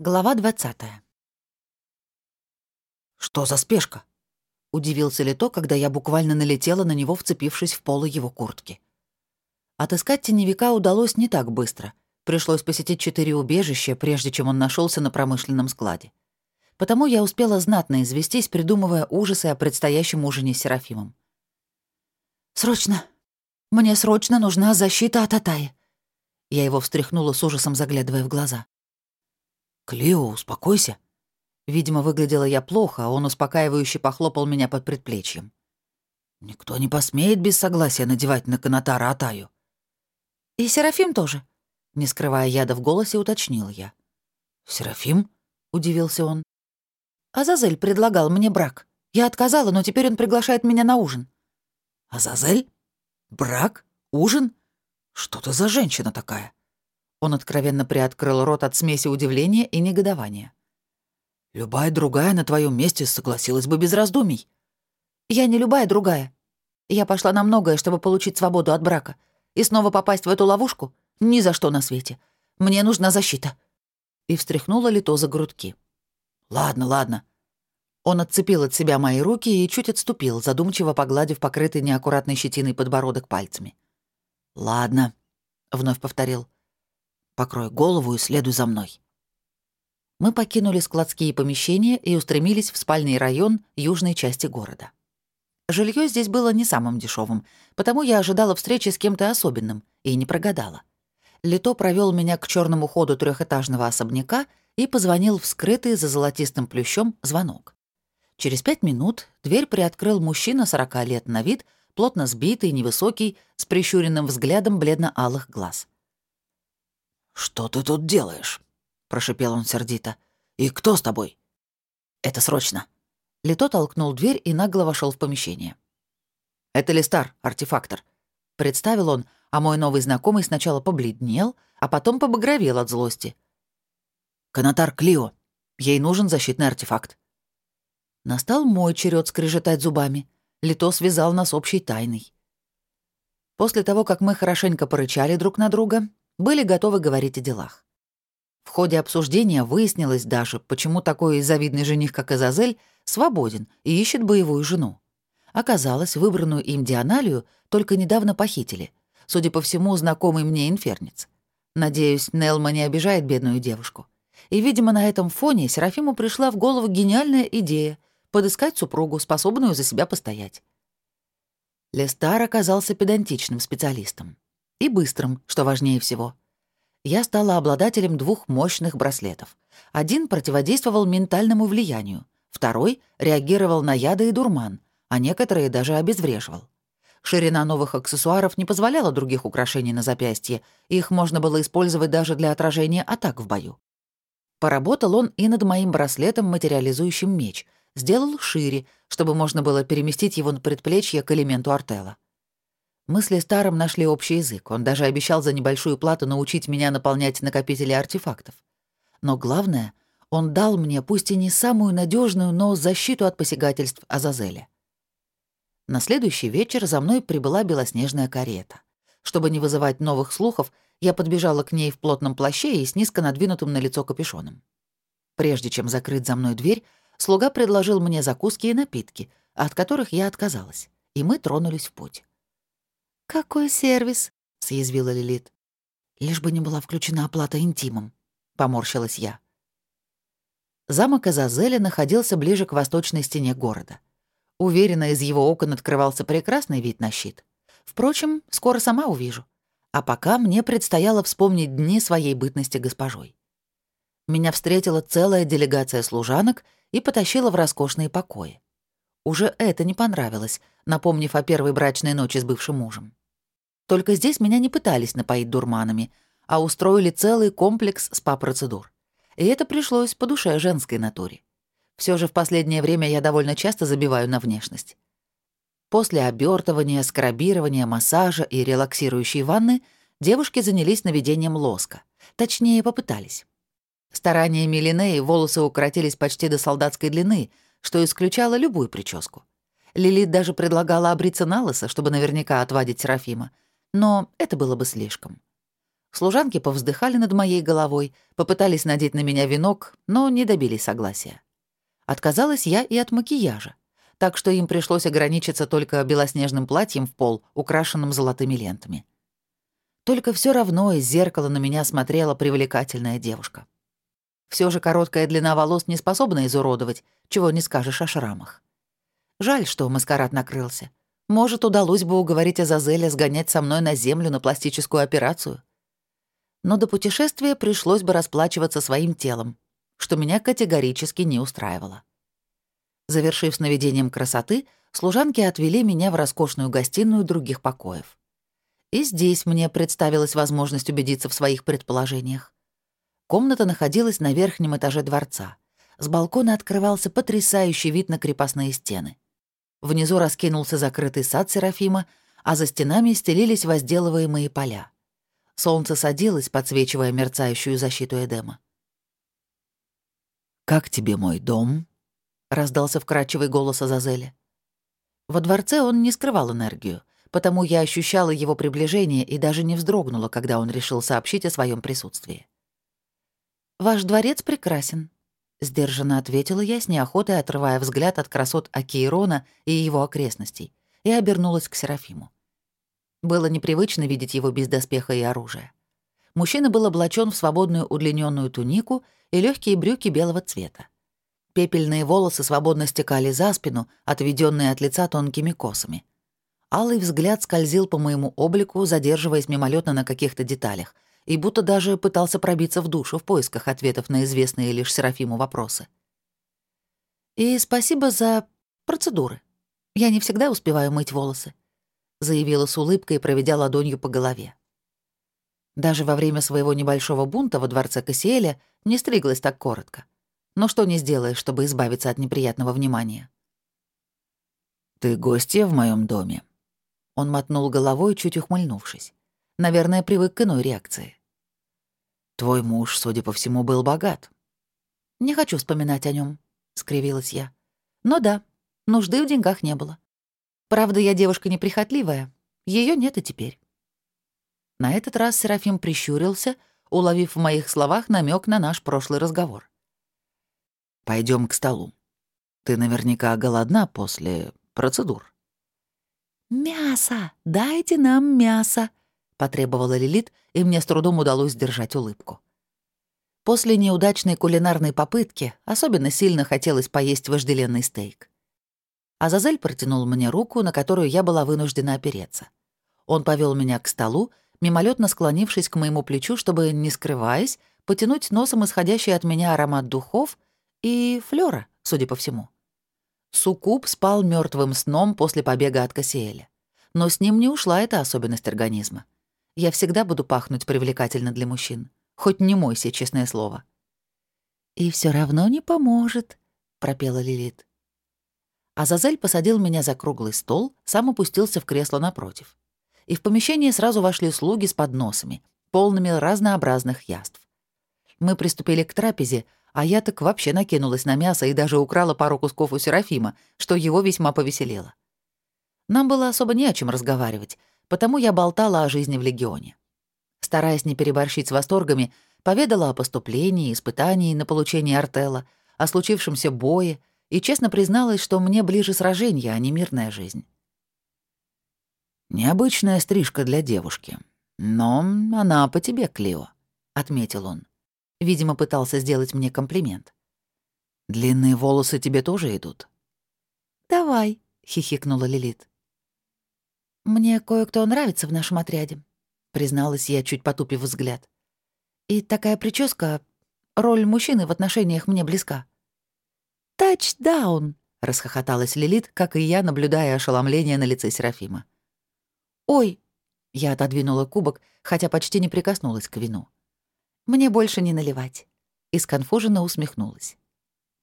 Глава 20 «Что за спешка?» — удивился Лито, когда я буквально налетела на него, вцепившись в полы его куртки. Отыскать теневика удалось не так быстро. Пришлось посетить четыре убежища, прежде чем он нашелся на промышленном складе. Потому я успела знатно известись, придумывая ужасы о предстоящем ужине с Серафимом. «Срочно! Мне срочно нужна защита от Атаи!» Я его встряхнула с ужасом, заглядывая в глаза. «Клио, успокойся». Видимо, выглядела я плохо, а он успокаивающе похлопал меня под предплечьем. «Никто не посмеет без согласия надевать на Канатара Атаю». «И Серафим тоже?» Не скрывая яда в голосе, уточнил я. «Серафим?» — удивился он. «Азазель предлагал мне брак. Я отказала, но теперь он приглашает меня на ужин». «Азазель? Брак? Ужин? Что ты за женщина такая?» Он откровенно приоткрыл рот от смеси удивления и негодования. «Любая другая на твоем месте согласилась бы без раздумий». «Я не любая другая. Я пошла на многое, чтобы получить свободу от брака. И снова попасть в эту ловушку? Ни за что на свете. Мне нужна защита». И встряхнула Лито за грудки. «Ладно, ладно». Он отцепил от себя мои руки и чуть отступил, задумчиво погладив покрытый неаккуратной щетиной подбородок пальцами. «Ладно», — вновь повторил. Покрой голову и следуй за мной». Мы покинули складские помещения и устремились в спальный район южной части города. Жилье здесь было не самым дешевым, потому я ожидала встречи с кем-то особенным и не прогадала. Лито провел меня к черному ходу трехэтажного особняка и позвонил в скрытый за золотистым плющом звонок. Через пять минут дверь приоткрыл мужчина 40 лет на вид, плотно сбитый, невысокий, с прищуренным взглядом бледно-алых глаз. «Что ты тут делаешь?» — прошипел он сердито. «И кто с тобой?» «Это срочно». Лито толкнул дверь и нагло вошел в помещение. «Это Листар, артефактор», — представил он, а мой новый знакомый сначала побледнел, а потом побагровел от злости. «Канатар Клио. Ей нужен защитный артефакт». Настал мой черед скрежетать зубами. Лито связал нас общей тайной. После того, как мы хорошенько порычали друг на друга, были готовы говорить о делах. В ходе обсуждения выяснилось даже, почему такой завидный жених, как Азазель, свободен и ищет боевую жену. Оказалось, выбранную им Дианалию только недавно похитили. Судя по всему, знакомый мне инферниц. Надеюсь, Нелма не обижает бедную девушку. И, видимо, на этом фоне Серафиму пришла в голову гениальная идея — подыскать супругу, способную за себя постоять. Лестар оказался педантичным специалистом. И быстрым, что важнее всего. Я стала обладателем двух мощных браслетов. Один противодействовал ментальному влиянию, второй реагировал на яды и дурман, а некоторые даже обезвреживал. Ширина новых аксессуаров не позволяла других украшений на запястье, их можно было использовать даже для отражения атак в бою. Поработал он и над моим браслетом, материализующим меч, сделал шире, чтобы можно было переместить его на предплечье к элементу артела. Мы с Листаром нашли общий язык. Он даже обещал за небольшую плату научить меня наполнять накопители артефактов. Но главное, он дал мне пусть и не самую надежную, но защиту от посягательств Азазеля. На следующий вечер за мной прибыла белоснежная карета. Чтобы не вызывать новых слухов, я подбежала к ней в плотном плаще и с низко надвинутым на лицо капюшоном. Прежде чем закрыть за мной дверь, слуга предложил мне закуски и напитки, от которых я отказалась, и мы тронулись в путь. «Какой сервис?» — съязвила Лилит. «Лишь бы не была включена оплата интимом», — поморщилась я. Замок Азазеля находился ближе к восточной стене города. Уверена, из его окон открывался прекрасный вид на щит. Впрочем, скоро сама увижу. А пока мне предстояло вспомнить дни своей бытности госпожой. Меня встретила целая делегация служанок и потащила в роскошные покои. Уже это не понравилось, напомнив о первой брачной ночи с бывшим мужем. Только здесь меня не пытались напоить дурманами, а устроили целый комплекс спа-процедур. И это пришлось по душе женской натуре. Все же в последнее время я довольно часто забиваю на внешность. После обертывания, скрабирования, массажа и релаксирующей ванны девушки занялись наведением лоска. Точнее, попытались. Стараниями Линеи волосы укоротились почти до солдатской длины — что исключало любую прическу. Лилит даже предлагала обриться на лысо, чтобы наверняка отвадить Серафима. Но это было бы слишком. Служанки повздыхали над моей головой, попытались надеть на меня венок, но не добились согласия. Отказалась я и от макияжа, так что им пришлось ограничиться только белоснежным платьем в пол, украшенным золотыми лентами. Только все равно из зеркала на меня смотрела привлекательная девушка. Все же короткая длина волос не способна изуродовать, чего не скажешь о шрамах. Жаль, что маскарад накрылся. Может, удалось бы уговорить Азазеля сгонять со мной на землю на пластическую операцию. Но до путешествия пришлось бы расплачиваться своим телом, что меня категорически не устраивало. Завершив сновидением красоты, служанки отвели меня в роскошную гостиную других покоев. И здесь мне представилась возможность убедиться в своих предположениях. Комната находилась на верхнем этаже дворца. С балкона открывался потрясающий вид на крепостные стены. Внизу раскинулся закрытый сад Серафима, а за стенами стелились возделываемые поля. Солнце садилось, подсвечивая мерцающую защиту Эдема. «Как тебе мой дом?» — раздался вкрадчивый голос Азазеля. Во дворце он не скрывал энергию, потому я ощущала его приближение и даже не вздрогнула, когда он решил сообщить о своем присутствии. «Ваш дворец прекрасен», Сдержанно ответила я, с неохотой отрывая взгляд от красот Акейрона и его окрестностей, и обернулась к Серафиму. Было непривычно видеть его без доспеха и оружия. Мужчина был облачен в свободную удлиненную тунику и легкие брюки белого цвета. Пепельные волосы свободно стекали за спину, отведенные от лица тонкими косами. Алый взгляд скользил по моему облику, задерживаясь мимолетно на каких-то деталях, и будто даже пытался пробиться в душу в поисках ответов на известные лишь Серафиму вопросы. «И спасибо за процедуры. Я не всегда успеваю мыть волосы», — заявила с улыбкой, проведя ладонью по голове. Даже во время своего небольшого бунта во дворце Кассиэля не стриглась так коротко. Но что не сделаешь, чтобы избавиться от неприятного внимания? «Ты гостья в моем доме?» Он мотнул головой, чуть ухмыльнувшись. Наверное, привык к иной реакции. «Твой муж, судя по всему, был богат». «Не хочу вспоминать о нем, скривилась я. «Но да, нужды в деньгах не было. Правда, я девушка неприхотливая. Ее нет и теперь». На этот раз Серафим прищурился, уловив в моих словах намек на наш прошлый разговор. Пойдем к столу. Ты наверняка голодна после процедур». «Мясо! Дайте нам мясо!» — потребовала Лилит, и мне с трудом удалось сдержать улыбку. После неудачной кулинарной попытки особенно сильно хотелось поесть вожделенный стейк. Азазель протянул мне руку, на которую я была вынуждена опереться. Он повел меня к столу, мимолетно склонившись к моему плечу, чтобы, не скрываясь, потянуть носом исходящий от меня аромат духов и флёра, судя по всему. Суккуб спал мертвым сном после побега от Кассиэля. Но с ним не ушла эта особенность организма. Я всегда буду пахнуть привлекательно для мужчин. Хоть не мойся, честное слово». «И все равно не поможет», — пропела Лилит. Азазель посадил меня за круглый стол, сам опустился в кресло напротив. И в помещение сразу вошли слуги с подносами, полными разнообразных яств. Мы приступили к трапезе, а я так вообще накинулась на мясо и даже украла пару кусков у Серафима, что его весьма повеселило. Нам было особо не о чем разговаривать, потому я болтала о жизни в Легионе. Стараясь не переборщить с восторгами, поведала о поступлении, испытании на получение артела, о случившемся бое и честно призналась, что мне ближе сражение, а не мирная жизнь. «Необычная стрижка для девушки. Но она по тебе, Клио», — отметил он. Видимо, пытался сделать мне комплимент. «Длинные волосы тебе тоже идут?» «Давай», — хихикнула Лилит. «Мне кое-кто нравится в нашем отряде», — призналась я, чуть потупив взгляд. «И такая прическа... Роль мужчины в отношениях мне близка». «Тачдаун!» — расхохоталась Лилит, как и я, наблюдая ошеломление на лице Серафима. «Ой!» — я отодвинула кубок, хотя почти не прикоснулась к вину. «Мне больше не наливать». И сконфуженно усмехнулась.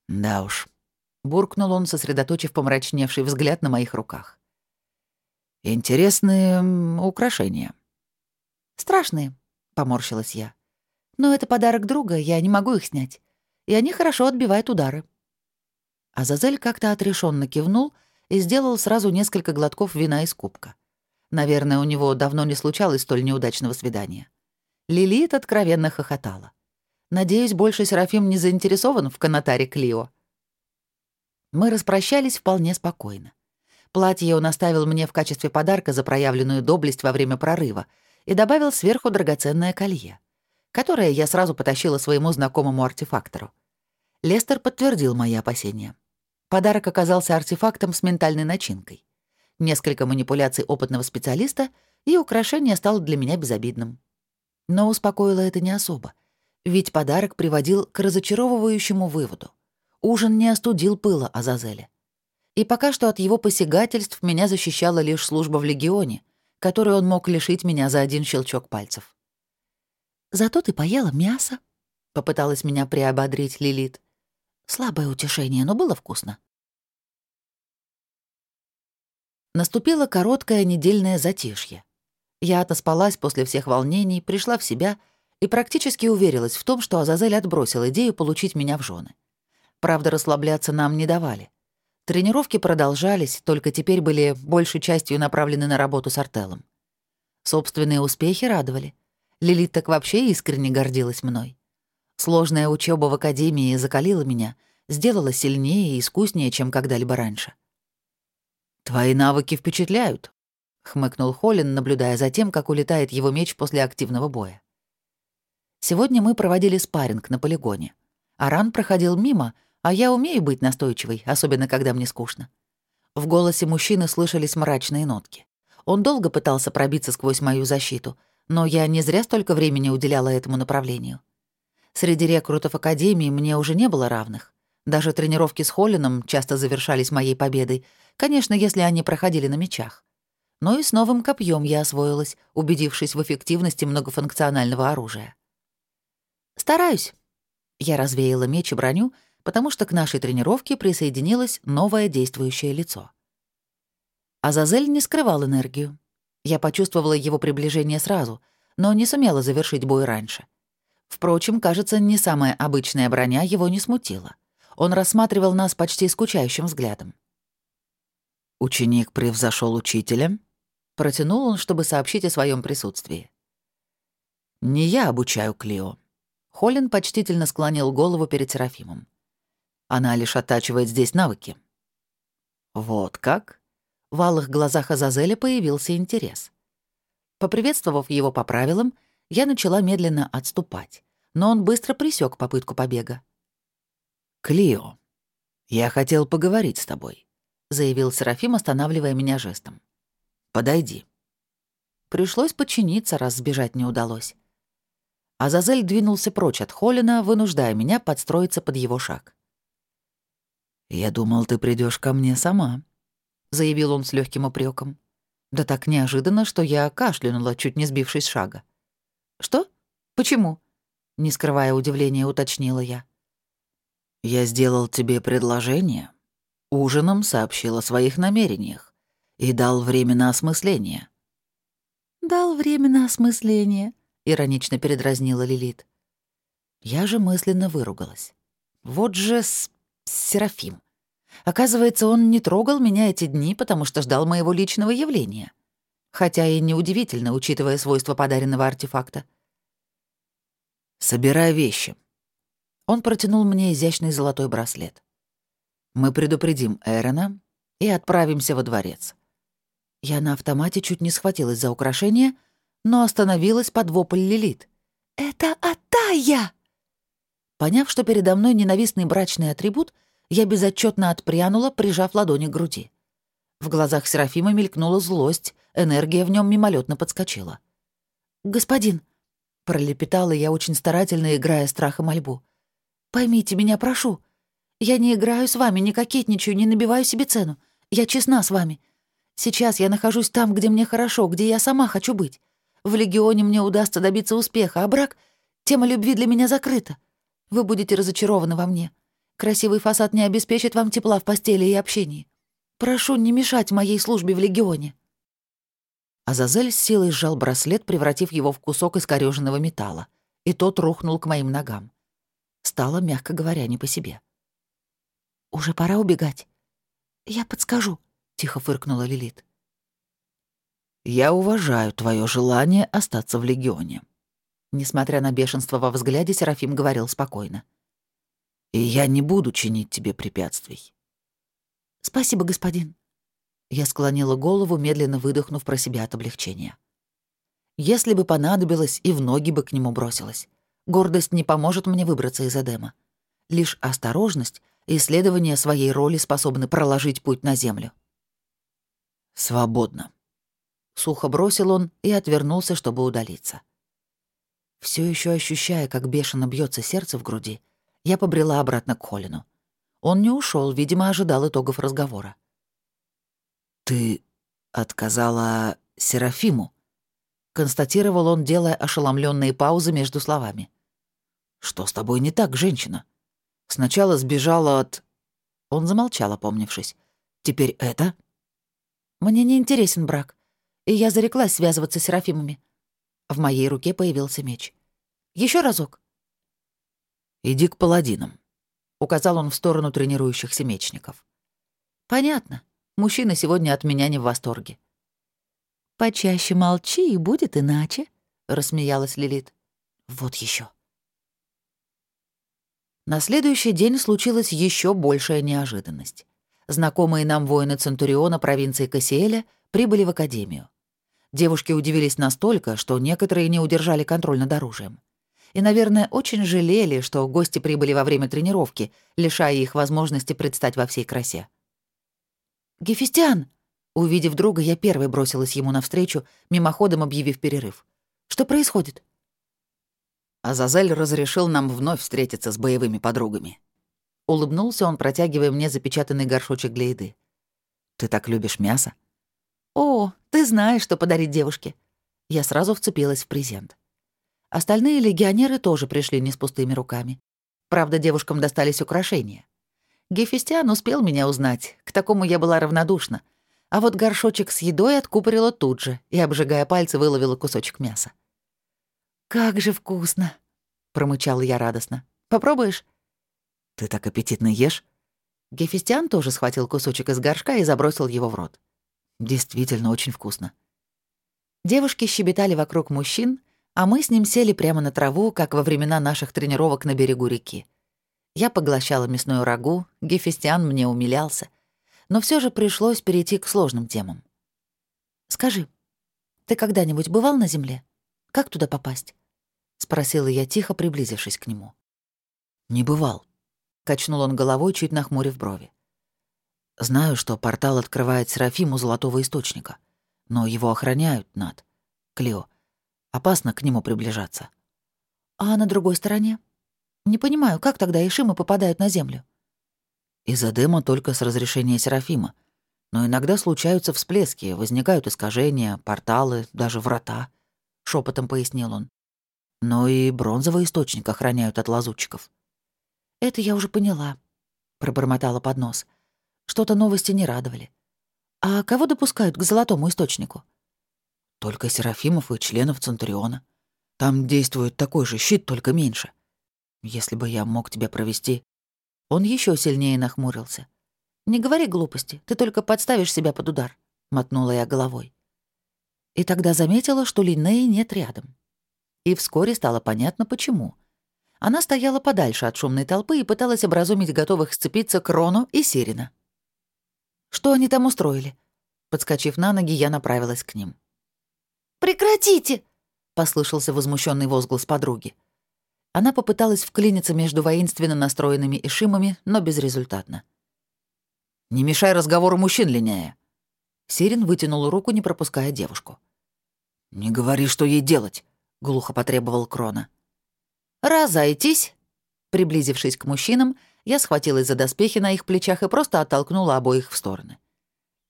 «Да уж», — буркнул он, сосредоточив помрачневший взгляд на моих руках. Интересные украшения. Страшные, поморщилась я. Но это подарок друга, я не могу их снять. И они хорошо отбивают удары. Азазель как-то отрешенно кивнул и сделал сразу несколько глотков вина из кубка. Наверное, у него давно не случалось столь неудачного свидания. Лилит откровенно хохотала. Надеюсь, больше Серафим не заинтересован в канатаре Клио. Мы распрощались вполне спокойно. Платье он оставил мне в качестве подарка за проявленную доблесть во время прорыва и добавил сверху драгоценное колье, которое я сразу потащила своему знакомому артефактору. Лестер подтвердил мои опасения. Подарок оказался артефактом с ментальной начинкой. Несколько манипуляций опытного специалиста, и украшение стало для меня безобидным. Но успокоило это не особо, ведь подарок приводил к разочаровывающему выводу. Ужин не остудил пыла Азазеля. И пока что от его посягательств меня защищала лишь служба в Легионе, которой он мог лишить меня за один щелчок пальцев. «Зато ты поела мясо», — попыталась меня приободрить Лилит. Слабое утешение, но было вкусно. Наступило короткое недельное затишье. Я отоспалась после всех волнений, пришла в себя и практически уверилась в том, что Азазель отбросил идею получить меня в жены. Правда, расслабляться нам не давали. Тренировки продолжались, только теперь были большей частью направлены на работу с артелом. Собственные успехи радовали. Лилит так вообще искренне гордилась мной. Сложная учеба в академии закалила меня, сделала сильнее и искуснее, чем когда-либо раньше. «Твои навыки впечатляют», — хмыкнул Холлин, наблюдая за тем, как улетает его меч после активного боя. Сегодня мы проводили спарринг на полигоне. Аран проходил мимо, а я умею быть настойчивой, особенно когда мне скучно. В голосе мужчины слышались мрачные нотки. Он долго пытался пробиться сквозь мою защиту, но я не зря столько времени уделяла этому направлению. Среди рекрутов Академии мне уже не было равных. Даже тренировки с Холлином часто завершались моей победой, конечно, если они проходили на мечах. Но и с новым копьем я освоилась, убедившись в эффективности многофункционального оружия. «Стараюсь». Я развеяла меч и броню, потому что к нашей тренировке присоединилось новое действующее лицо. Азазель не скрывал энергию. Я почувствовала его приближение сразу, но не сумела завершить бой раньше. Впрочем, кажется, не самая обычная броня его не смутила. Он рассматривал нас почти скучающим взглядом. «Ученик превзошел учителя?» Протянул он, чтобы сообщить о своем присутствии. «Не я обучаю Клио». Холлин почтительно склонил голову перед Серафимом. «Она лишь оттачивает здесь навыки». «Вот как?» В алых глазах Азазеля появился интерес. Поприветствовав его по правилам, я начала медленно отступать, но он быстро присек попытку побега. «Клио, я хотел поговорить с тобой», — заявил Серафим, останавливая меня жестом. «Подойди». Пришлось подчиниться, раз сбежать не удалось. Азазель двинулся прочь от Холлина, вынуждая меня подстроиться под его шаг. «Я думал, ты придешь ко мне сама», — заявил он с легким упреком. Да так неожиданно, что я кашлянула, чуть не сбившись с шага. «Что? Почему?» — не скрывая удивления, уточнила я. «Я сделал тебе предложение. Ужином сообщил о своих намерениях и дал время на осмысление». «Дал время на осмысление», — иронично передразнила Лилит. Я же мысленно выругалась. Вот же с... Серафим. Оказывается, он не трогал меня эти дни, потому что ждал моего личного явления хотя и неудивительно, учитывая свойства подаренного артефакта. «Собирай вещи». Он протянул мне изящный золотой браслет. «Мы предупредим Эрона и отправимся во дворец». Я на автомате чуть не схватилась за украшение, но остановилась под вопль Лилит. «Это Атая!» Поняв, что передо мной ненавистный брачный атрибут, я безотчетно отпрянула, прижав ладони к груди. В глазах Серафима мелькнула злость, энергия в нем мимолетно подскочила. «Господин», — пролепетала я очень старательно, играя страх мольбу, «поймите меня, прошу. Я не играю с вами, не кокетничаю, не набиваю себе цену. Я честна с вами. Сейчас я нахожусь там, где мне хорошо, где я сама хочу быть. В Легионе мне удастся добиться успеха, а брак — тема любви для меня закрыта. Вы будете разочарованы во мне. Красивый фасад не обеспечит вам тепла в постели и общении. Прошу не мешать моей службе в Легионе». Азазель с силой сжал браслет, превратив его в кусок искорёженного металла, и тот рухнул к моим ногам. Стало, мягко говоря, не по себе. «Уже пора убегать?» «Я подскажу», — тихо фыркнула Лилит. «Я уважаю твое желание остаться в Легионе». Несмотря на бешенство во взгляде, Серафим говорил спокойно. «И я не буду чинить тебе препятствий». «Спасибо, господин». Я склонила голову, медленно выдохнув про себя от облегчения. Если бы понадобилось, и в ноги бы к нему бросилась. Гордость не поможет мне выбраться из Эдема. Лишь осторожность и исследование своей роли способны проложить путь на землю. «Свободно», — сухо бросил он и отвернулся, чтобы удалиться. Все еще ощущая, как бешено бьется сердце в груди, я побрела обратно к Холину. Он не ушел, видимо, ожидал итогов разговора. «Ты отказала Серафиму?» — констатировал он, делая ошеломленные паузы между словами. «Что с тобой не так, женщина? Сначала сбежала от...» Он замолчал, опомнившись. «Теперь это?» «Мне не интересен брак, и я зареклась связываться с Серафимами». В моей руке появился меч. Еще разок». «Иди к паладинам», — указал он в сторону тренирующихся мечников. «Понятно. Мужчина сегодня от меня не в восторге. «Почаще молчи, и будет иначе», — рассмеялась Лилит. «Вот еще. На следующий день случилась еще большая неожиданность. Знакомые нам воины Центуриона провинции Кассиэля прибыли в академию. Девушки удивились настолько, что некоторые не удержали контроль над оружием. И, наверное, очень жалели, что гости прибыли во время тренировки, лишая их возможности предстать во всей красе. «Гефестиан!» Увидев друга, я первой бросилась ему навстречу, мимоходом объявив перерыв. «Что происходит?» Азазель разрешил нам вновь встретиться с боевыми подругами. Улыбнулся он, протягивая мне запечатанный горшочек для еды. «Ты так любишь мясо?» «О, ты знаешь, что подарить девушке». Я сразу вцепилась в презент. Остальные легионеры тоже пришли не с пустыми руками. Правда, девушкам достались украшения. Гефестиан успел меня узнать, к такому я была равнодушна, а вот горшочек с едой откупорила тут же и, обжигая пальцы, выловила кусочек мяса. «Как же вкусно!» — промычала я радостно. «Попробуешь?» «Ты так аппетитно ешь?» Гефестиан тоже схватил кусочек из горшка и забросил его в рот. «Действительно очень вкусно». Девушки щебетали вокруг мужчин, а мы с ним сели прямо на траву, как во времена наших тренировок на берегу реки. Я поглощала мясную рагу, Гефестиан мне умилялся — но все же пришлось перейти к сложным темам. «Скажи, ты когда-нибудь бывал на Земле? Как туда попасть?» — спросила я, тихо приблизившись к нему. «Не бывал», — качнул он головой, чуть нахмурив брови. «Знаю, что портал открывает Серафиму Золотого Источника, но его охраняют над. Клео, опасно к нему приближаться». «А на другой стороне? Не понимаю, как тогда Ишимы попадают на Землю?» Из Эдема только с разрешения Серафима. Но иногда случаются всплески, возникают искажения, порталы, даже врата», — шепотом пояснил он. «Но и бронзовый источник охраняют от лазутчиков». «Это я уже поняла», — пробормотала под нос. Что-то новости не радовали. «А кого допускают к золотому источнику?» «Только Серафимов и членов Центуриона. Там действует такой же щит, только меньше. Если бы я мог тебя провести...» Он еще сильнее нахмурился. «Не говори глупости, ты только подставишь себя под удар», — мотнула я головой. И тогда заметила, что Линнеи нет рядом. И вскоре стало понятно, почему. Она стояла подальше от шумной толпы и пыталась образумить готовых сцепиться Крону и Сирина. «Что они там устроили?» Подскочив на ноги, я направилась к ним. «Прекратите!» — послышался возмущенный возглас подруги. Она попыталась вклиниться между воинственно настроенными ишимами, но безрезультатно. «Не мешай разговору мужчин, линяя!» Сирин вытянул руку, не пропуская девушку. «Не говори, что ей делать!» — глухо потребовал Крона. «Разойтись!» Приблизившись к мужчинам, я схватилась за доспехи на их плечах и просто оттолкнула обоих в стороны.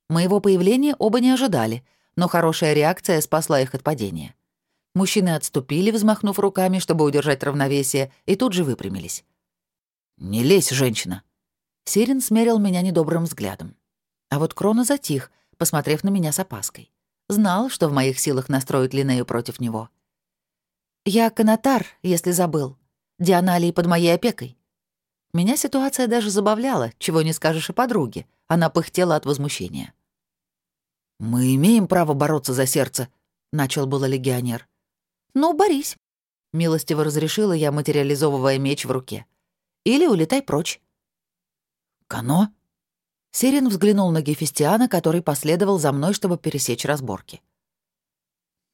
Моего появления оба не ожидали, но хорошая реакция спасла их от падения. Мужчины отступили, взмахнув руками, чтобы удержать равновесие, и тут же выпрямились. «Не лезь, женщина!» Сирин смерил меня недобрым взглядом. А вот Крона затих, посмотрев на меня с опаской. Знал, что в моих силах настроить Линею против него. «Я канатар, если забыл. Дианалии под моей опекой». Меня ситуация даже забавляла, чего не скажешь о подруге. Она пыхтела от возмущения. «Мы имеем право бороться за сердце», — начал было легионер. «Ну, борись». — милостиво разрешила я, материализовывая меч в руке. «Или улетай прочь». «Кано?» Сирен взглянул на Гефестиана, который последовал за мной, чтобы пересечь разборки.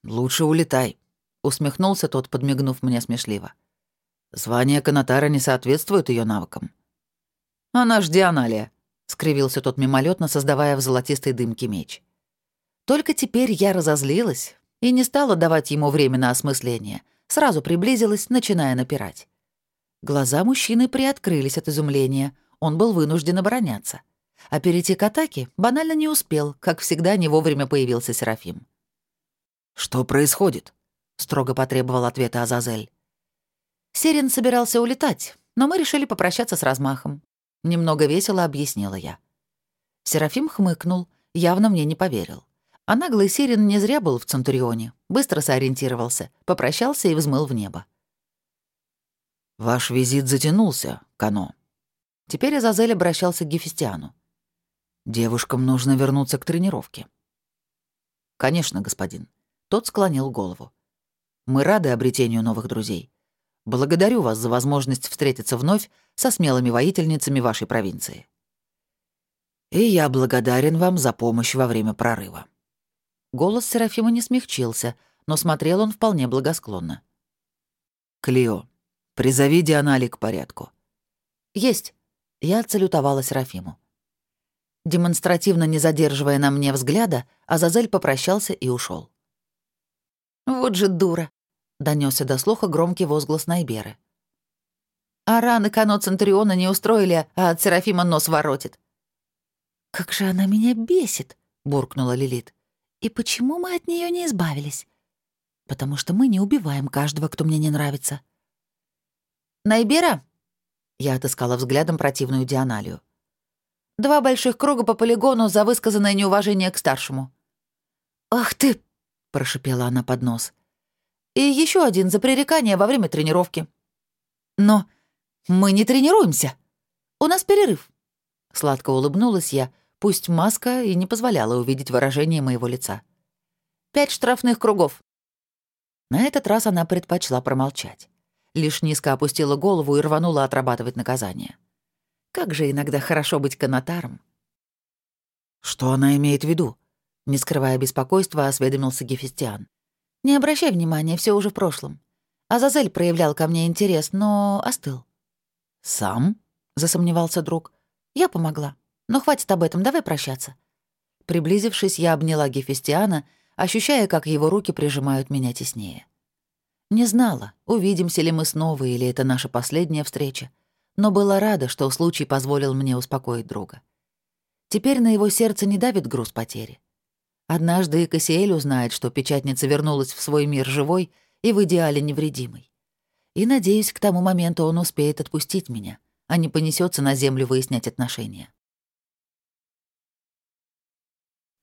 «Лучше улетай», — усмехнулся тот, подмигнув мне смешливо. «Звание канатара не соответствует ее навыкам». «Она ж Дианалия», — скривился тот мимолетно, создавая в золотистой дымке меч. Только теперь я разозлилась и не стала давать ему время на осмысление, сразу приблизилась, начиная напирать. Глаза мужчины приоткрылись от изумления, он был вынужден обороняться. А перейти к атаке банально не успел, как всегда не вовремя появился Серафим. «Что происходит?» — строго потребовал ответа Азазель. Сирен собирался улетать, но мы решили попрощаться с размахом. Немного весело объяснила я. Серафим хмыкнул, явно мне не поверил. А наглый Сирен не зря был в Центурионе, быстро сориентировался, попрощался и взмыл в небо. «Ваш визит затянулся, Кано». Теперь Азазель обращался к Гефестиану. «Девушкам нужно вернуться к тренировке». «Конечно, господин». Тот склонил голову. «Мы рады обретению новых друзей. Благодарю вас за возможность встретиться вновь со смелыми воительницами вашей провинции». «И я благодарен вам за помощь во время прорыва». Голос Серафима не смягчился, но смотрел он вполне благосклонно. «Клио, призови Дианали к порядку». «Есть». Я отсалютовала Серафиму. Демонстративно не задерживая на мне взгляда, Азазель попрощался и ушел. «Вот же дура!» — донесся до слуха громкий возглас Найберы. «А раны Кано Центуриона не устроили, а от Серафима нос воротит». «Как же она меня бесит!» — буркнула Лилит. «И почему мы от нее не избавились?» «Потому что мы не убиваем каждого, кто мне не нравится». «Найбера?» — я отыскала взглядом противную Дианалию. «Два больших круга по полигону за высказанное неуважение к старшему». «Ах ты!» — прошипела она под нос. «И еще один за пререкание во время тренировки». «Но мы не тренируемся. У нас перерыв». Сладко улыбнулась я, пусть маска и не позволяла увидеть выражение моего лица. «Пять штрафных кругов». На этот раз она предпочла промолчать. Лишь низко опустила голову и рванула отрабатывать наказание. Как же иногда хорошо быть канатаром. «Что она имеет в виду?» Не скрывая беспокойства, осведомился Гефестиан. «Не обращай внимания, все уже в прошлом. Азазель проявлял ко мне интерес, но остыл». «Сам?» — засомневался друг. «Я помогла. Но хватит об этом, давай прощаться». Приблизившись, я обняла Гефестиана, ощущая, как его руки прижимают меня теснее. Не знала, увидимся ли мы снова или это наша последняя встреча, но была рада, что случай позволил мне успокоить друга. Теперь на его сердце не давит груз потери. Однажды и Кассиэль узнает, что печатница вернулась в свой мир живой и в идеале невредимой. И, надеюсь, к тому моменту он успеет отпустить меня, а не понесется на землю выяснять отношения.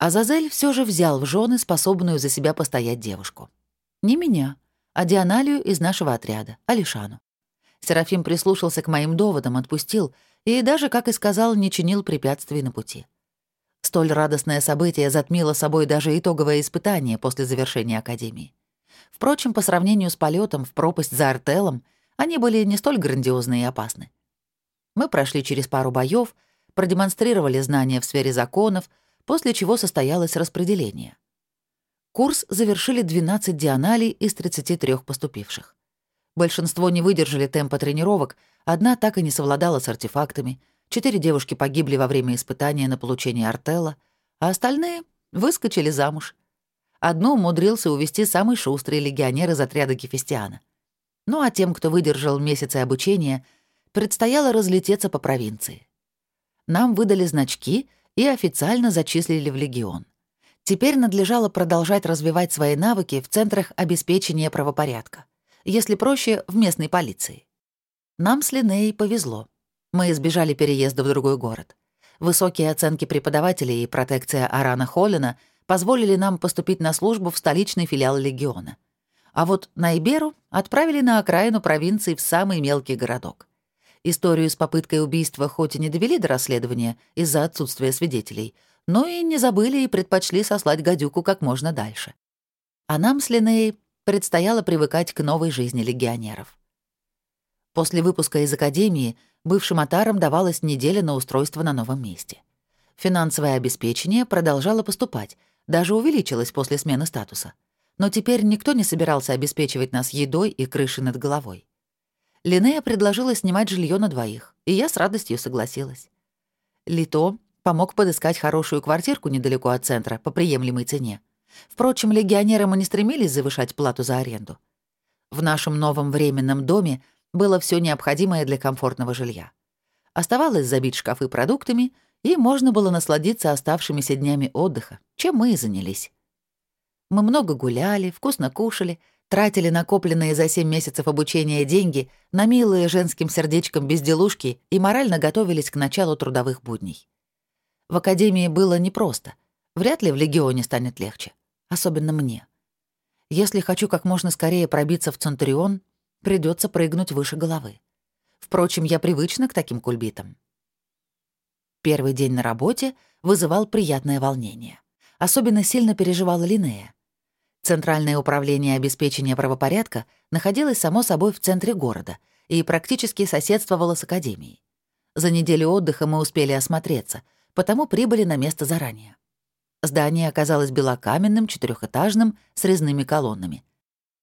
Азазель все же взял в жены способную за себя постоять девушку. Не меня, а Дианалию из нашего отряда, Алишану. Серафим прислушался к моим доводам, отпустил и даже, как и сказал, не чинил препятствий на пути. Столь радостное событие затмило собой даже итоговое испытание после завершения Академии. Впрочем, по сравнению с полетом в пропасть за Артелом, они были не столь грандиозны и опасны. Мы прошли через пару боев, продемонстрировали знания в сфере законов, после чего состоялось распределение. Курс завершили 12 дианалей из 33 поступивших. Большинство не выдержали темпа тренировок, одна так и не совладала с артефактами — Четыре девушки погибли во время испытания на получение артела, а остальные выскочили замуж. Одну умудрился увести самый шустрый легионер из отряда Гефестиана. Ну а тем, кто выдержал месяцы обучения, предстояло разлететься по провинции. Нам выдали значки и официально зачислили в легион. Теперь надлежало продолжать развивать свои навыки в центрах обеспечения правопорядка, если проще, в местной полиции. Нам с Линеей повезло. Мы избежали переезда в другой город. Высокие оценки преподавателей и протекция Арана Холлина позволили нам поступить на службу в столичный филиал Легиона. А вот Найберу отправили на окраину провинции в самый мелкий городок. Историю с попыткой убийства хоть и не довели до расследования из-за отсутствия свидетелей, но и не забыли и предпочли сослать гадюку как можно дальше. А нам с Линеей предстояло привыкать к новой жизни легионеров. После выпуска из академии бывшим атарам давалась неделя на устройство на новом месте. Финансовое обеспечение продолжало поступать, даже увеличилось после смены статуса. Но теперь никто не собирался обеспечивать нас едой и крышей над головой. Линея предложила снимать жилье на двоих, и я с радостью согласилась. Лито помог подыскать хорошую квартирку недалеко от центра по приемлемой цене. Впрочем, легионеры мы не стремились завышать плату за аренду. В нашем новом временном доме было все необходимое для комфортного жилья. Оставалось забить шкафы продуктами, и можно было насладиться оставшимися днями отдыха, чем мы и занялись. Мы много гуляли, вкусно кушали, тратили накопленные за 7 месяцев обучения деньги на милые женским сердечком безделушки и морально готовились к началу трудовых будней. В академии было непросто. Вряд ли в легионе станет легче. Особенно мне. Если хочу как можно скорее пробиться в Центурион, придется прыгнуть выше головы. Впрочем, я привычна к таким кульбитам. Первый день на работе вызывал приятное волнение. Особенно сильно переживала Линея. Центральное управление обеспечения правопорядка находилось, само собой, в центре города и практически соседствовало с академией. За неделю отдыха мы успели осмотреться, потому прибыли на место заранее. Здание оказалось белокаменным, четырехэтажным, с резными колоннами.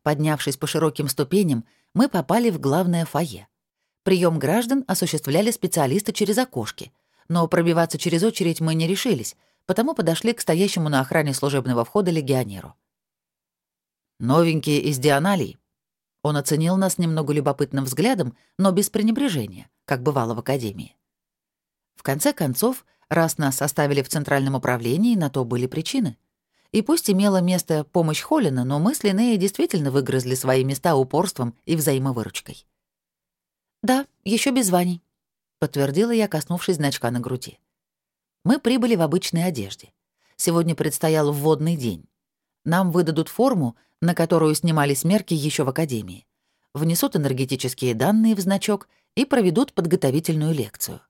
Поднявшись по широким ступеням, мы попали в главное фойе. Прием граждан осуществляли специалисты через окошки, но пробиваться через очередь мы не решились, потому подошли к стоящему на охране служебного входа легионеру. Новенькие из Дианалий. Он оценил нас немного любопытным взглядом, но без пренебрежения, как бывало в Академии. В конце концов, раз нас оставили в Центральном управлении, на то были причины. И пусть имела место помощь Холлина, но мы с Линнеей действительно выгрызли свои места упорством и взаимовыручкой. «Да, еще без званий», — подтвердила я, коснувшись значка на груди. Мы прибыли в обычной одежде. Сегодня предстоял вводный день. Нам выдадут форму, на которую снимались мерки еще в академии. Внесут энергетические данные в значок и проведут подготовительную лекцию.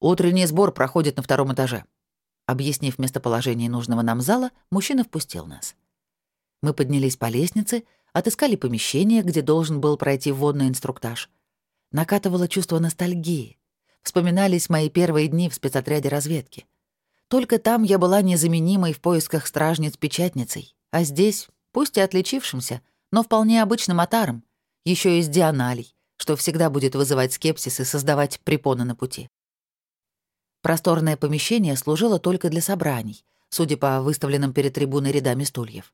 «Утренний сбор проходит на втором этаже». Объяснив местоположение нужного нам зала, мужчина впустил нас. Мы поднялись по лестнице, отыскали помещение, где должен был пройти вводный инструктаж. Накатывало чувство ностальгии. Вспоминались мои первые дни в спецотряде разведки. Только там я была незаменимой в поисках стражниц-печатницей, а здесь, пусть и отличившимся, но вполне обычным атаром, еще и с дианалей, что всегда будет вызывать скепсис и создавать препоны на пути. Просторное помещение служило только для собраний, судя по выставленным перед трибуной рядами стульев.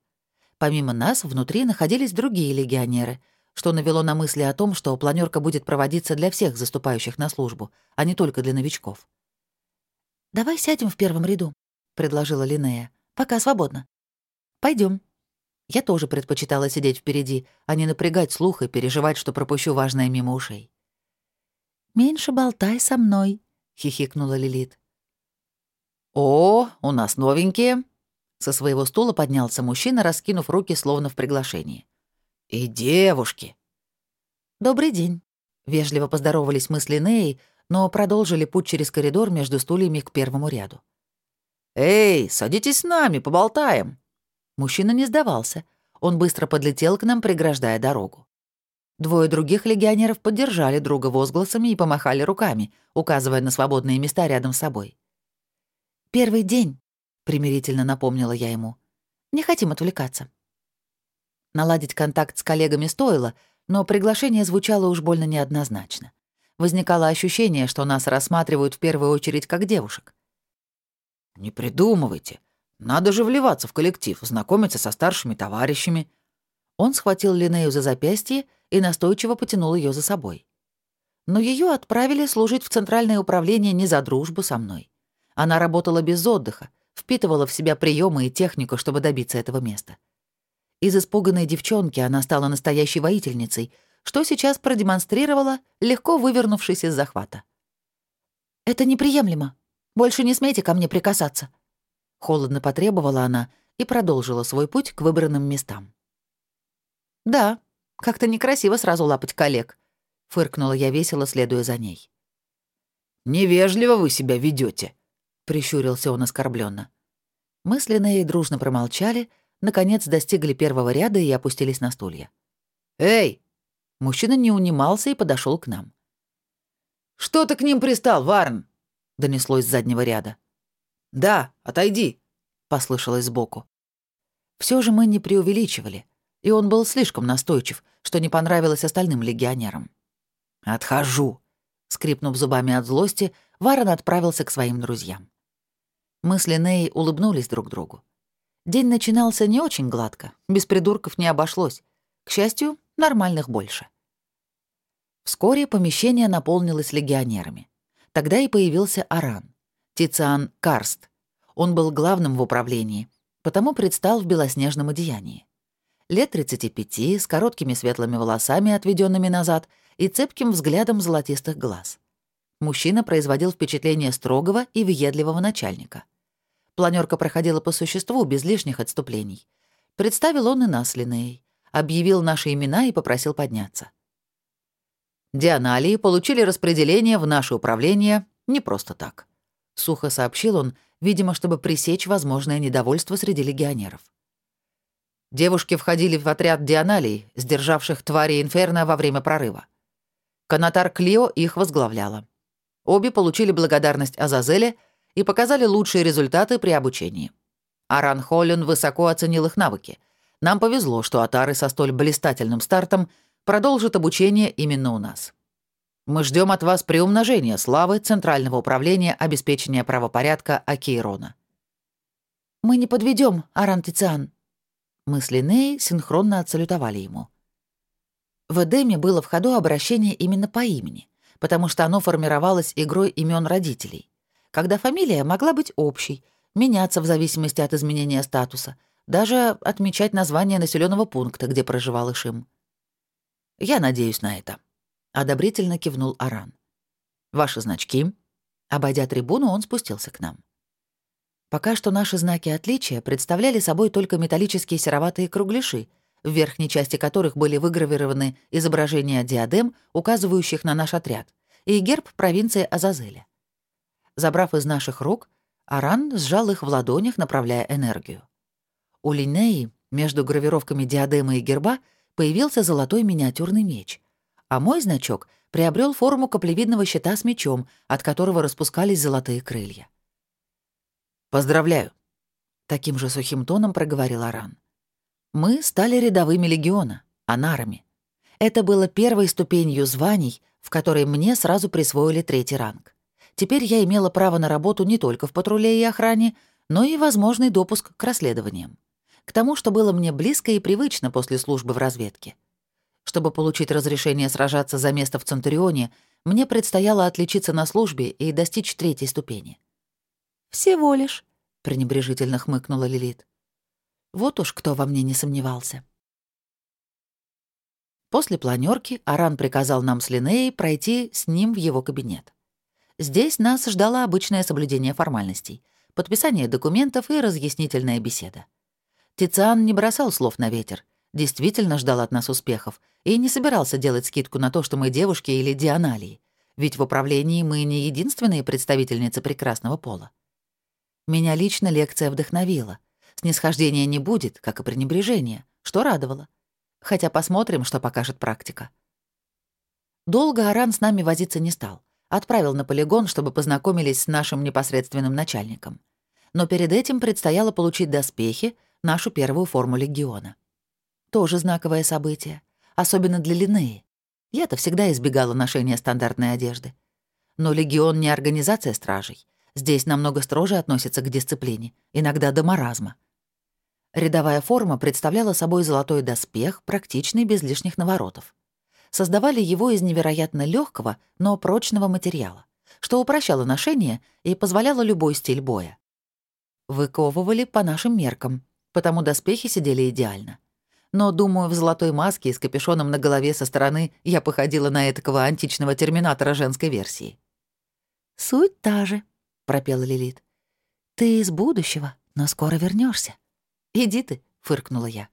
Помимо нас, внутри находились другие легионеры, что навело на мысли о том, что планерка будет проводиться для всех заступающих на службу, а не только для новичков. «Давай сядем в первом ряду», — предложила Линнея. «Пока свободно». Пойдем. Я тоже предпочитала сидеть впереди, а не напрягать слух и переживать, что пропущу важное мимо ушей. «Меньше болтай со мной», — хихикнула Лилит. «О, у нас новенькие!» Со своего стула поднялся мужчина, раскинув руки, словно в приглашении. «И девушки!» «Добрый день!» Вежливо поздоровались мы с Линеей, но продолжили путь через коридор между стульями к первому ряду. «Эй, садитесь с нами, поболтаем!» Мужчина не сдавался. Он быстро подлетел к нам, преграждая дорогу. Двое других легионеров поддержали друга возгласами и помахали руками, указывая на свободные места рядом с собой. «Первый день», — примирительно напомнила я ему. «Не хотим отвлекаться». Наладить контакт с коллегами стоило, но приглашение звучало уж больно неоднозначно. Возникало ощущение, что нас рассматривают в первую очередь как девушек. «Не придумывайте. Надо же вливаться в коллектив, знакомиться со старшими товарищами». Он схватил Линею за запястье и настойчиво потянул ее за собой. Но ее отправили служить в Центральное управление не за дружбу со мной. Она работала без отдыха, впитывала в себя приемы и технику, чтобы добиться этого места. Из испуганной девчонки она стала настоящей воительницей — что сейчас продемонстрировала, легко вывернувшись из захвата. «Это неприемлемо. Больше не смейте ко мне прикасаться». Холодно потребовала она и продолжила свой путь к выбранным местам. «Да, как-то некрасиво сразу лапать коллег», — фыркнула я весело, следуя за ней. «Невежливо вы себя ведете, прищурился он оскорбленно. Мы с Линеей дружно промолчали, наконец достигли первого ряда и опустились на стулья. «Эй!» Мужчина не унимался и подошел к нам. «Что ты к ним пристал, Варн?» — донеслось с заднего ряда. «Да, отойди», — послышалось сбоку. Все же мы не преувеличивали, и он был слишком настойчив, что не понравилось остальным легионерам. «Отхожу», — скрипнув зубами от злости, Варон отправился к своим друзьям. Мы с Линней улыбнулись друг другу. День начинался не очень гладко, без придурков не обошлось. К счастью, нормальных больше. Вскоре помещение наполнилось легионерами. Тогда и появился Аран, Тициан Карст. Он был главным в управлении, потому предстал в белоснежном одеянии. Лет 35, с короткими светлыми волосами, отведенными назад, и цепким взглядом золотистых глаз. Мужчина производил впечатление строгого и въедливого начальника. Планерка проходила по существу, без лишних отступлений. Представил он и нас, Линей, объявил наши имена и попросил подняться. Дианалии получили распределение в наше управление не просто так. Сухо сообщил он, видимо, чтобы пресечь возможное недовольство среди легионеров. Девушки входили в отряд Дианалий, сдержавших твари Инферно во время прорыва. Канатар Клио их возглавляла. Обе получили благодарность Азазеля и показали лучшие результаты при обучении. Аран Холлен высоко оценил их навыки. Нам повезло, что Атары со столь блистательным стартом продолжит обучение именно у нас. Мы ждем от вас приумножения славы Центрального управления обеспечения правопорядка Акейрона. Мы не подведем, Аран Тициан. Мы с Линей синхронно отсалютовали ему. В Эдеме было в ходу обращение именно по имени, потому что оно формировалось игрой имен родителей, когда фамилия могла быть общей, меняться в зависимости от изменения статуса, даже отмечать название населенного пункта, где проживал Ишим. Я надеюсь на это. Одобрительно кивнул Аран. Ваши значки? Обойдя трибуну, он спустился к нам. Пока что наши знаки отличия представляли собой только металлические сероватые кругляши, в верхней части которых были выгравированы изображения диадем, указывающих на наш отряд, и герб провинции Азазеля. Забрав из наших рук, Аран сжал их в ладонях, направляя энергию. У Линеи между гравировками диадемы и герба появился золотой миниатюрный меч, а мой значок приобрел форму каплевидного щита с мечом, от которого распускались золотые крылья. «Поздравляю», — таким же сухим тоном проговорил Аран. «Мы стали рядовыми легиона, анарами. Это было первой ступенью званий, в которой мне сразу присвоили третий ранг. Теперь я имела право на работу не только в патруле и охране, но и возможный допуск к расследованиям к тому, что было мне близко и привычно после службы в разведке. Чтобы получить разрешение сражаться за место в Центурионе, мне предстояло отличиться на службе и достичь третьей ступени. «Всего лишь», — пренебрежительно хмыкнула Лилит. Вот уж кто во мне не сомневался. После планерки Аран приказал нам с Линеей пройти с ним в его кабинет. Здесь нас ждало обычное соблюдение формальностей, подписание документов и разъяснительная беседа. Тициан не бросал слов на ветер, действительно ждал от нас успехов и не собирался делать скидку на то, что мы девушки или дианалии, ведь в управлении мы не единственные представительницы прекрасного пола. Меня лично лекция вдохновила. Снисхождения не будет, как и пренебрежения, что радовало. Хотя посмотрим, что покажет практика. Долго Аран с нами возиться не стал. Отправил на полигон, чтобы познакомились с нашим непосредственным начальником. Но перед этим предстояло получить доспехи, нашу первую форму легиона. Тоже знаковое событие, особенно для Линнеи. Я-то всегда избегала ношения стандартной одежды. Но легион не организация стражей. Здесь намного строже относятся к дисциплине, иногда до маразма. Рядовая форма представляла собой золотой доспех, практичный, без лишних наворотов. Создавали его из невероятно легкого, но прочного материала, что упрощало ношение и позволяло любой стиль боя. Выковывали по нашим меркам, потому доспехи сидели идеально. Но, думаю, в золотой маске и с капюшоном на голове со стороны я походила на этакого античного терминатора женской версии. «Суть та же», — пропела Лилит. «Ты из будущего, но скоро вернешься. «Иди ты», — фыркнула я.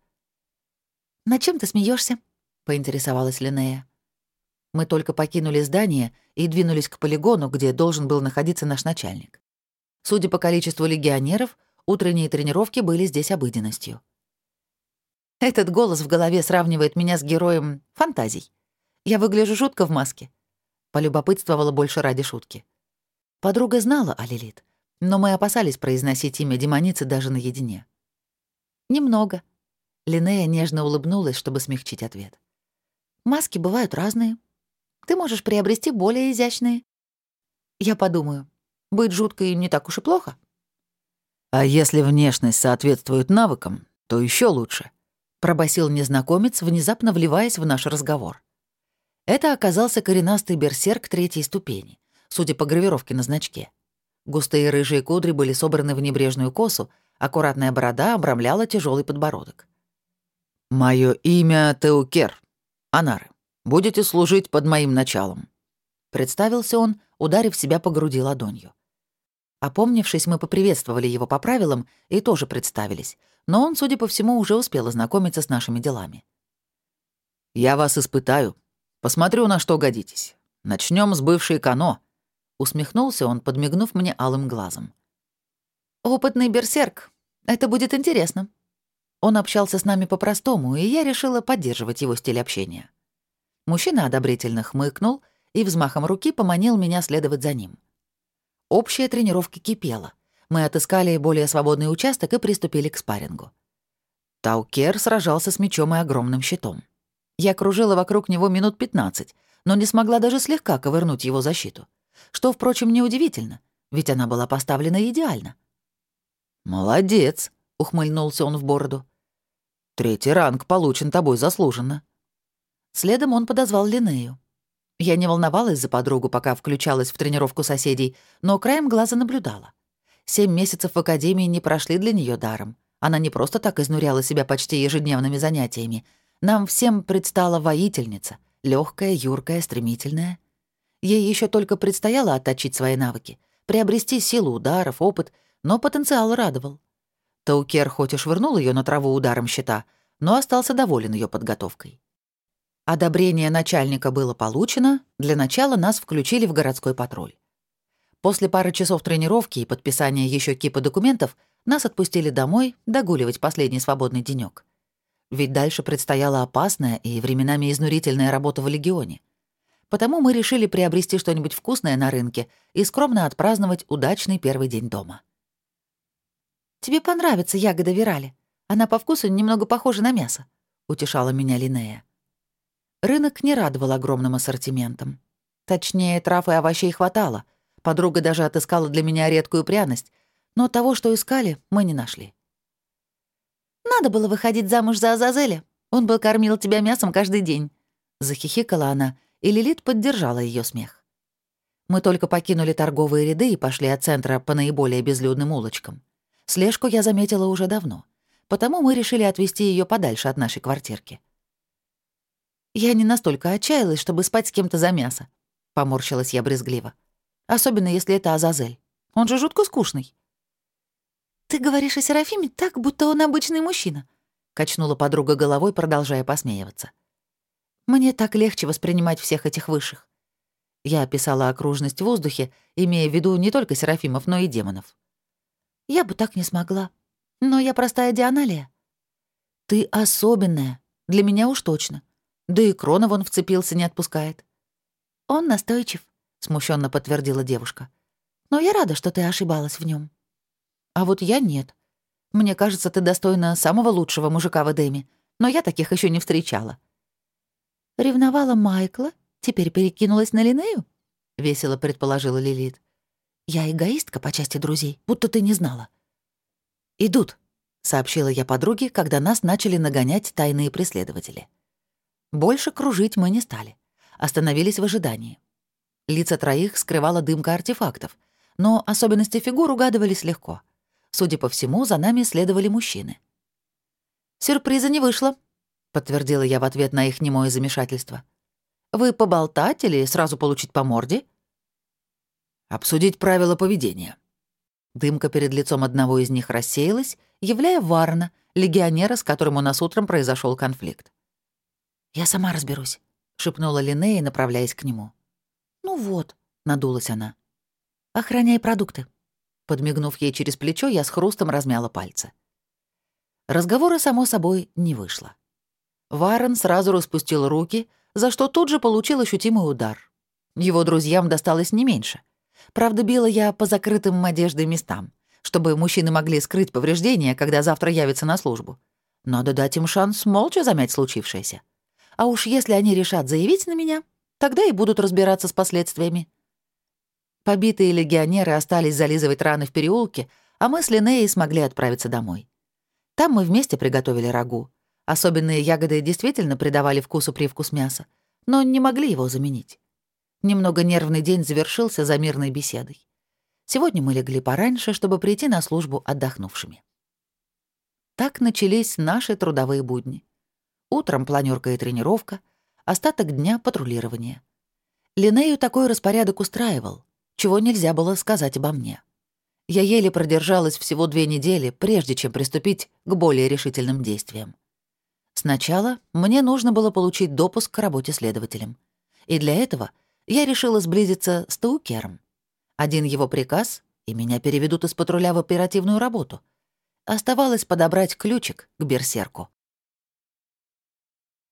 «На чем ты смеешься? поинтересовалась Линея. Мы только покинули здание и двинулись к полигону, где должен был находиться наш начальник. Судя по количеству легионеров, Утренние тренировки были здесь обыденностью. Этот голос в голове сравнивает меня с героем фантазий. Я выгляжу жутко в маске. Полюбопытствовала больше ради шутки. Подруга знала о Лилит, но мы опасались произносить имя демоницы даже наедине. «Немного». Линея нежно улыбнулась, чтобы смягчить ответ. «Маски бывают разные. Ты можешь приобрести более изящные. Я подумаю, быть жуткой не так уж и плохо». «А если внешность соответствует навыкам, то еще лучше», — пробасил незнакомец, внезапно вливаясь в наш разговор. Это оказался коренастый берсерк третьей ступени, судя по гравировке на значке. Густые рыжие кудри были собраны в небрежную косу, аккуратная борода обрамляла тяжелый подбородок. «Мое имя Теукер. Анары. Будете служить под моим началом», — представился он, ударив себя по груди ладонью. Опомнившись, мы поприветствовали его по правилам и тоже представились, но он, судя по всему, уже успел ознакомиться с нашими делами. «Я вас испытаю. Посмотрю, на что годитесь. Начнем с бывшей Кано», — усмехнулся он, подмигнув мне алым глазом. «Опытный берсерк. Это будет интересно». Он общался с нами по-простому, и я решила поддерживать его стиль общения. Мужчина одобрительно хмыкнул и взмахом руки поманил меня следовать за ним. Общая тренировка кипела. Мы отыскали более свободный участок и приступили к спаррингу. Таукер сражался с мечом и огромным щитом. Я кружила вокруг него минут 15, но не смогла даже слегка ковырнуть его защиту. Что, впрочем, неудивительно, ведь она была поставлена идеально. «Молодец», — ухмыльнулся он в бороду. «Третий ранг получен тобой заслуженно». Следом он подозвал Линею. Я не волновалась за подругу, пока включалась в тренировку соседей, но краем глаза наблюдала. Семь месяцев в академии не прошли для нее даром. Она не просто так изнуряла себя почти ежедневными занятиями. Нам всем предстала воительница, легкая, юркая, стремительная. Ей еще только предстояло отточить свои навыки, приобрести силу ударов, опыт, но потенциал радовал. Таукер хоть и швырнул ее на траву ударом щита, но остался доволен ее подготовкой. Одобрение начальника было получено, для начала нас включили в городской патруль. После пары часов тренировки и подписания еще кипа документов нас отпустили домой догуливать последний свободный денек. Ведь дальше предстояла опасная и временами изнурительная работа в Легионе. Потому мы решили приобрести что-нибудь вкусное на рынке и скромно отпраздновать удачный первый день дома. «Тебе понравится ягода Вирали. Она по вкусу немного похожа на мясо», — утешала меня Линея. Рынок не радовал огромным ассортиментом. Точнее, трав и овощей хватало — Подруга даже отыскала для меня редкую пряность, но того, что искали, мы не нашли. «Надо было выходить замуж за Азазеля. Он бы кормил тебя мясом каждый день», — захихикала она, и Лилит поддержала ее смех. Мы только покинули торговые ряды и пошли от центра по наиболее безлюдным улочкам. Слежку я заметила уже давно, потому мы решили отвезти ее подальше от нашей квартирки. «Я не настолько отчаялась, чтобы спать с кем-то за мясо», — поморщилась я брезгливо. Особенно, если это Азазель. Он же жутко скучный. «Ты говоришь о Серафиме так, будто он обычный мужчина», — качнула подруга головой, продолжая посмеиваться. «Мне так легче воспринимать всех этих высших». Я описала окружность в воздухе, имея в виду не только Серафимов, но и демонов. «Я бы так не смогла. Но я простая Дианалия». «Ты особенная. Для меня уж точно. Да и Крона вон вцепился, не отпускает». «Он настойчив», — смущенно подтвердила девушка. «Но я рада, что ты ошибалась в нем. «А вот я нет. Мне кажется, ты достойна самого лучшего мужика в Эдеме, но я таких еще не встречала». «Ревновала Майкла? Теперь перекинулась на Линею?» — весело предположила Лилит. «Я эгоистка по части друзей, будто ты не знала». «Идут», — сообщила я подруге, когда нас начали нагонять тайные преследователи. Больше кружить мы не стали. Остановились в ожидании. Лица троих скрывала дымка артефактов, но особенности фигур угадывались легко. Судя по всему, за нами следовали мужчины. «Сюрприза не вышло», — подтвердила я в ответ на их немое замешательство. «Вы поболтать или сразу получить по морде?» «Обсудить правила поведения». Дымка перед лицом одного из них рассеялась, являя Варна, легионера, с которым у нас утром произошел конфликт. «Я сама разберусь», — шепнула Линнея, направляясь к нему. «Ну вот», — надулась она. «Охраняй продукты». Подмигнув ей через плечо, я с хрустом размяла пальцы. Разговора, само собой, не вышло. Варен сразу распустил руки, за что тут же получил ощутимый удар. Его друзьям досталось не меньше. Правда, била я по закрытым одеждой местам, чтобы мужчины могли скрыть повреждения, когда завтра явятся на службу. Надо дать им шанс молча замять случившееся. А уж если они решат заявить на меня, тогда и будут разбираться с последствиями. Побитые легионеры остались зализывать раны в переулке, а мы с Линеей смогли отправиться домой. Там мы вместе приготовили рагу. Особенные ягоды действительно придавали вкусу привкус мяса, но не могли его заменить. Немного нервный день завершился за мирной беседой. Сегодня мы легли пораньше, чтобы прийти на службу отдохнувшими. Так начались наши трудовые будни. Утром планерка и тренировка, остаток дня — патрулирование. Линею такой распорядок устраивал, чего нельзя было сказать обо мне. Я еле продержалась всего две недели, прежде чем приступить к более решительным действиям. Сначала мне нужно было получить допуск к работе следователем. И для этого я решила сблизиться с Таукером. Один его приказ, и меня переведут из патруля в оперативную работу. Оставалось подобрать ключик к берсерку.